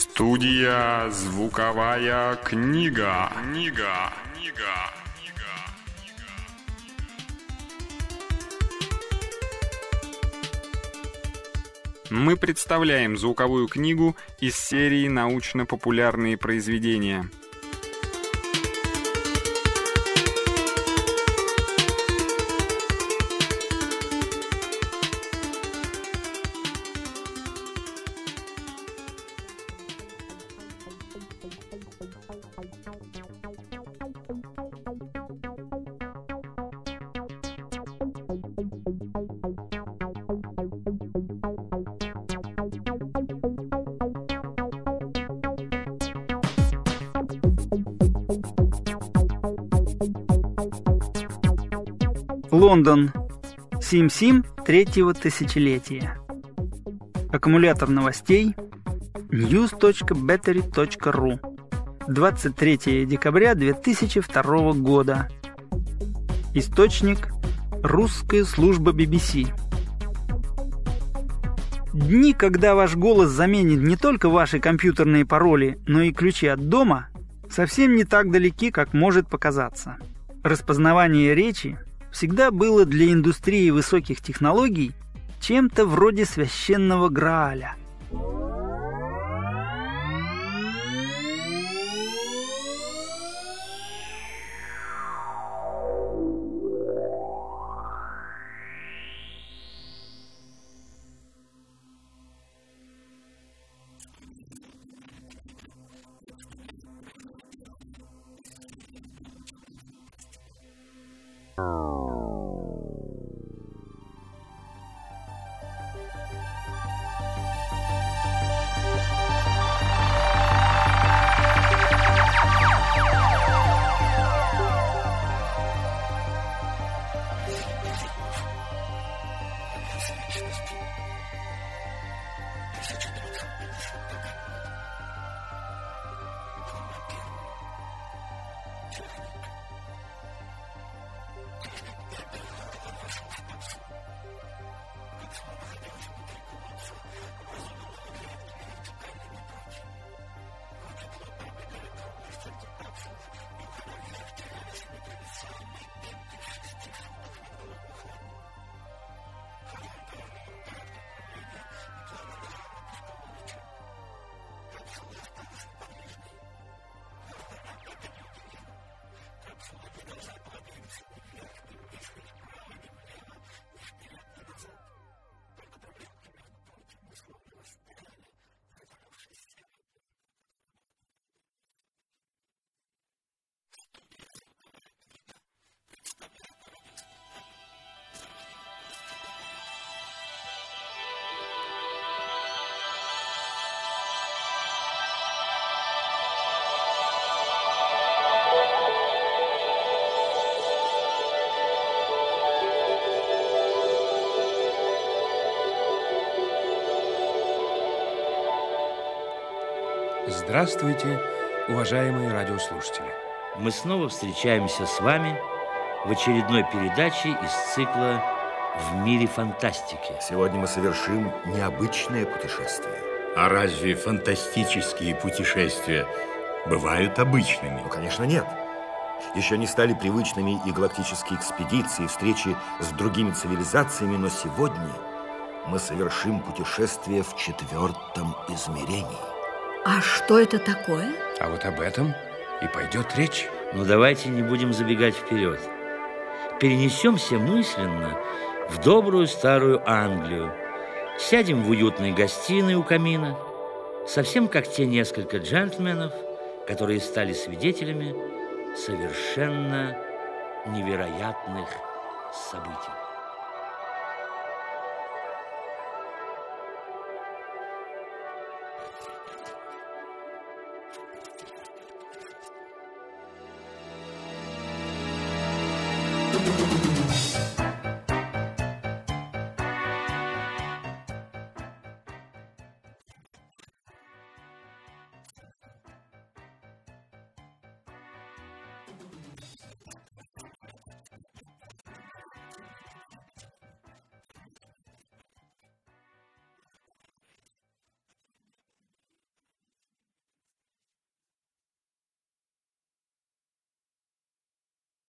Студия «Звуковая книга». Книга. Книга. Мы представляем звуковую книгу из серии «Научно-популярные произведения». Лондон. Сим-Сим третьего тысячелетия. Аккумулятор новостей news.battery.ru 23 декабря 2002 года. Источник Русская служба BBC. Дни, когда ваш голос заменит не только ваши компьютерные пароли, но и ключи от дома, совсем не так далеки, как может показаться. Распознавание речи всегда было для индустрии высоких технологий чем-то вроде священного Грааля. Oh. Здравствуйте, уважаемые радиослушатели. Мы снова встречаемся с вами в очередной передаче из цикла «В мире фантастики». Сегодня мы совершим необычное путешествие. А разве фантастические путешествия бывают обычными? Ну, конечно, нет. Еще не стали привычными и галактические экспедиции, встречи с другими цивилизациями, но сегодня мы совершим путешествие в четвертом измерении. А что это такое? А вот об этом и пойдет речь. Но давайте не будем забегать вперед. Перенесемся мысленно в добрую старую Англию. Сядем в уютной гостиной у камина, совсем как те несколько джентльменов, которые стали свидетелями совершенно невероятных событий.